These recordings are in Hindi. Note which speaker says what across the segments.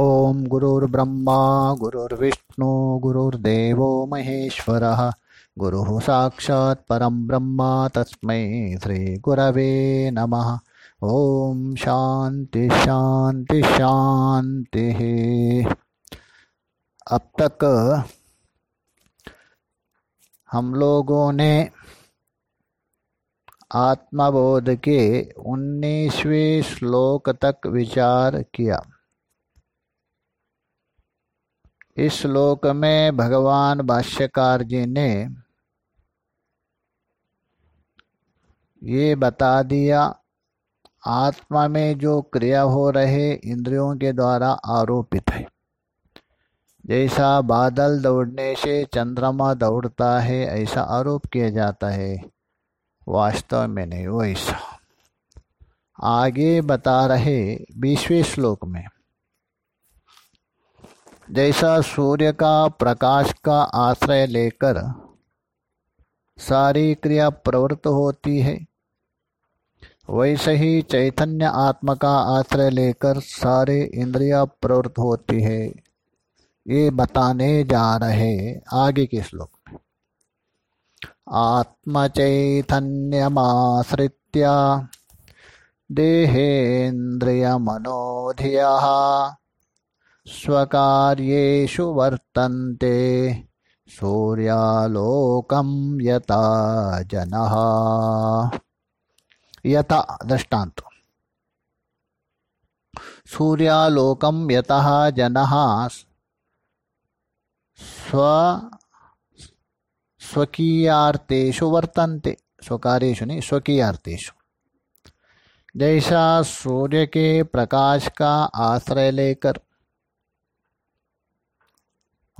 Speaker 1: ॐ गुरुर्ब्रह्मा, गुरुर्विष्णु, गुरुर्देवो महेश्वरः। गुरुः साक्षात् परं ब्रह्म तस्मै श्रीगुरवे नमः। ॐ शान्ति शान्ति, शान्तिः। अब तक हम लोगों ने आत्मबोध के उन्नीसवें श्लोक तक विचार किया। इस श्लोक में भगवान भाष्यकार जी ने ये बता दिया, आत्मा में जो क्रिया हो रहे इंद्रियों के द्वारा आरोपित है। जैसा बादल दौड़ने से चंद्रमा दौड़ता है, ऐसा आरोप किया जाता है। वास्तव में नहीं, वैसा। आगे बता रहे बीसवें श्लोक में जैसा सूर्य का प्रकाश का आश्रय लेकर सारी क्रिया प्रवृत्त होती है, वैसे ही चैतन्य आत्मा का आश्रय लेकर सारे इंद्रिया प्रवृत्त होती है। ये बताने जा रहे आगे के श्लोक में। आत्मचैतन्यमाश्रित्य देहेन्द्रियमनोधियः स्वकार्येषु वर्तन्ते। सूर्यालोकं यथा जनः। यथा दृष्टांत। सूर्यालोकं यतः जनः स्व स्वकीयार्थेषु वर्तन्ते। स्वकार्येषु नहीं, स्वकीयार्थेषु। जैसा सूर्य के प्रकाश का आश्रय लेकर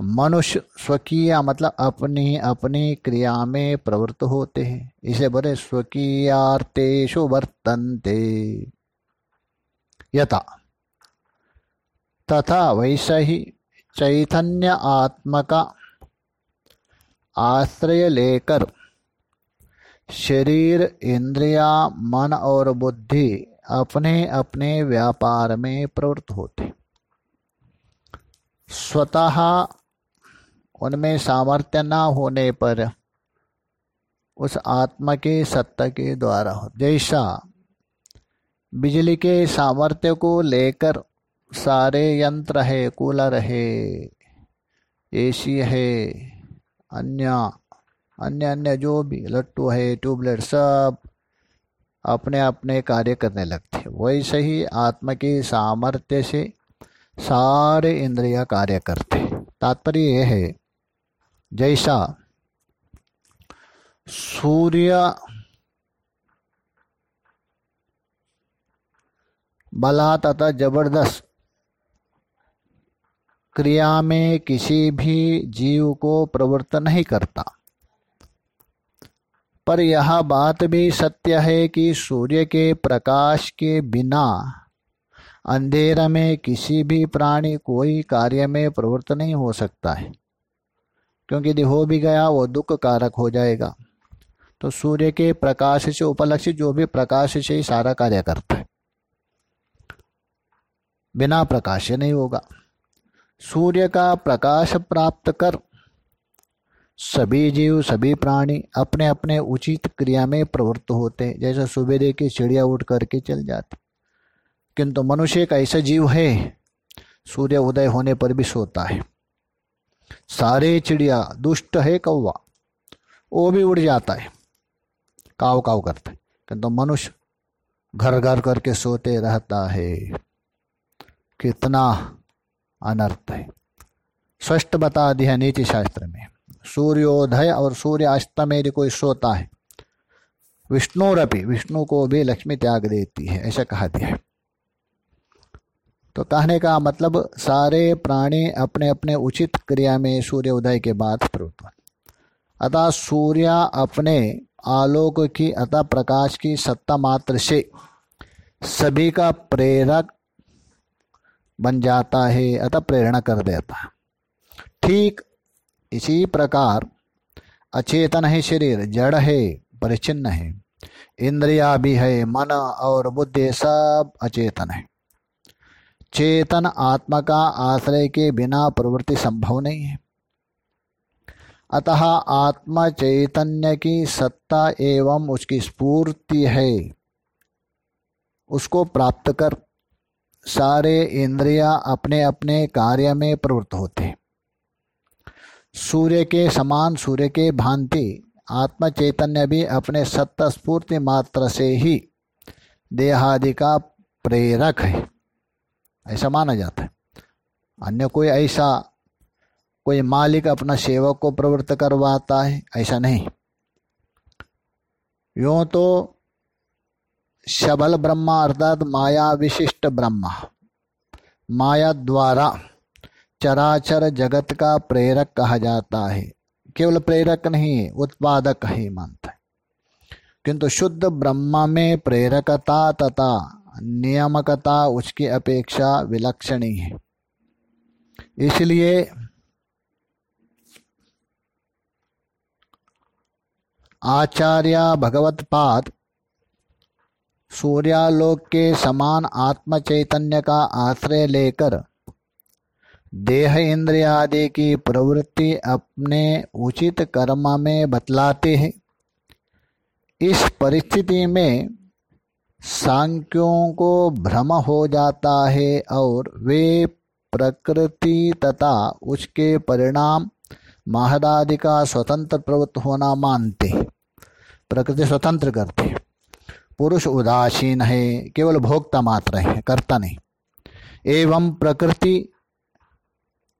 Speaker 1: मनुष्य स्वकीय मतलब अपनी अपनी क्रिया में प्रवृत्त होते हैं। इसे बोले स्वकीयार्थेषु वर्तन्ते। यथा। तथा वैसा ही चैतन्य आत्मा का आश्रय लेकर शरीर, इंद्रिया, मन और बुद्धि अपने अपने व्यापार में प्रवृत्त होते। स्वतः उनमें सामर्थ्य न होने पर उस आत्मा के सत्ता के द्वारा हो। जैसा बिजली के सामर्थ्य को लेकर सारे यंत्र है, कूलर है, एसी है, अन्य अन्य अन्य जो भी लट्टू है, ट्यूबलाइट सब अपने अपने कार्य करने लगते वैसे ही आत्मा के सामर्थ्य से सारे इंद्रिया कार्य करते तात्पर्य यह है जैसा सूर्य बला तथा ज़बरदस्त क्रिया में किसी भी जीव को प्रवृत्त नहीं करता। पर यह बात भी सत्य है कि सूर्य के प्रकाश के बिना अंधेरा में किसी भी प्राणी कोई कार्य में प्रवृत्त नहीं हो सकता है। क्योंकि यदि हो भी गया, वो दुख कारक हो जाएगा। तो सूर्य के प्रकाश से उपलक्षित जो भी प्रकाश से ही सारा कार्य करता है। बिना प्रकाश नहीं होगा। सूर्य का प्रकाश प्राप्त कर, सभी जीव, सभी प्राणी अपने अपने उचित क्रिया में प्रवृत्त होते हैं। जैसे सुबह के चिड़िया उठ करके चल जाती। किंतु मनुष्य एक ऐसा जीव है, सूर्य उदय होने पर भी सोता है। सारे चिड़िया दुष्ट है कौवा। वो भी उड़ जाता है। काव काव करता। है किंतु मनुष्य घर घर करके सोते रहता है। कितना अनर्थ है। स्पष्ट बता दिया नीति शास्त्र में। सूर्योदय और सूर्य अस्त में कोई सोता है, विष्णु विष्णुरपि विष्णु को भी लक्ष्मी त्याग देती है, ऐसा कहा दिया है। तो कहने का मतलब सारे प्राणी अपने अपने उचित क्रिया में सूर्य उदय के बाद प्रवृत्त अतः सूर्य अपने आलोक की अतः प्रकाश की सत्ता मात्र से सभी का प्रेरक बन जाता है, अतः प्रेरणा कर देता है। ठीक इसी प्रकार अचेतन है शरीर, जड़ है परिचिन्न है, इंद्रिया भी है, मन और बुद्धि सब अचेतन है। चेतन आत्मा का आश्रय के बिना प्रवृत्ति संभव नहीं है। अतः आत्मा चैतन्य की सत्ता एवं उसकी स्फूर्ति है। उसको प्राप्त कर सारे इंद्रिया अपने अपने कार्य में प्रवृत्त होते सूर्य के समान सूर्य के भांति आत्म चैतन्य भी अपने सत्ता स्फूर्ति मात्र से ही देहादि का प्रेरक है। ऐसा माना जाता है। अन्य कोई ऐसा, कोई मालिक अपना सेवक को प्रवृत्त करवाता है, ऐसा नहीं। यूँ तो शबल ब्रह्मा अर्थात माया विशिष्ट ब्रह्मा, माया द्वारा चराचर जगत का प्रेरक कहा जाता है। केवल प्रेरक नहीं, उत्पादक ही, मानता है। किंतु शुद्ध ब्रह्म में प्रेरकता तथा नियामकता, उसकी अपेक्षा विलक्षणी है। इसलिए आचार्य भगवत पाद सूर्यालोक के समान आत्म चैतन्य का आश्रय लेकर देह इंद्रिया आदि की प्रवृत्ति अपने उचित कर्म में बतलाते हैं। इस परिस्थिति में सांख्यों को भ्रम हो जाता है और वे प्रकृति तथा उसके परिणाम महदादि का स्वतंत्र प्रवृत्त होना मानते प्रकृति स्वतंत्र करते पुरुष उदासीन है, केवल भोक्ता मात्र है, करता नहीं। एवं प्रकृति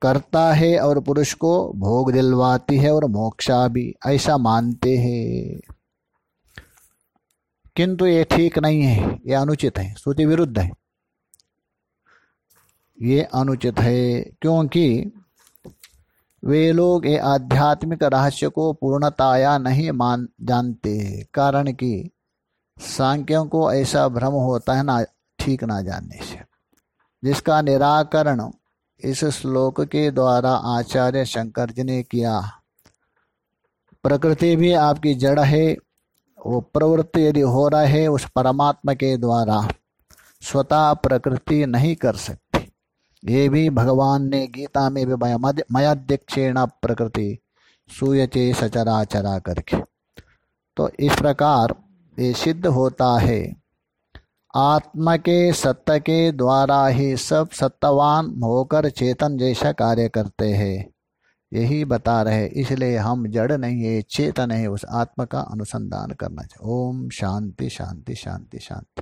Speaker 1: करता है और पुरुष को भोग दिलवाती है और मोक्षा भी, ऐसा मानते हैं। किंतु ये ठीक नहीं है, ये अनुचित है, श्रुति विरुद्ध है। ये अनुचित है क्योंकि वे लोग ये आध्यात्मिक रहस्य को पूर्णताया नहीं मान, जानते, कारण कि सांख्यों को ऐसा भ्रम होता है ना, ठीक ना जानने से। जिसका निराकरण इस श्लोक के द्वारा आचार्य शंकर जी ने किया। प्रकृति भी आपकी जड़ है वो प्रवृत्ति यदि हो रहा है, उस परमात्मा के द्वारा स्वतः प्रकृति नहीं कर सकती। ये भी भगवान ने गीता में भी मयाध्यक्षेण प्रकृति सूयचे सचराचरा करके। तो इस प्रकार ये सिद्ध होता है। आत्मा के सत्य के द्वारा ही सब सत्तावान होकर चेतन जैसा कार्य करते हैं। यही बता रहे, इसलिए हम जड़ नहीं है, चेतन है, उस आत्मा का अनुसंधान करना चाहिए। ओम शांति शांति शांति शांति।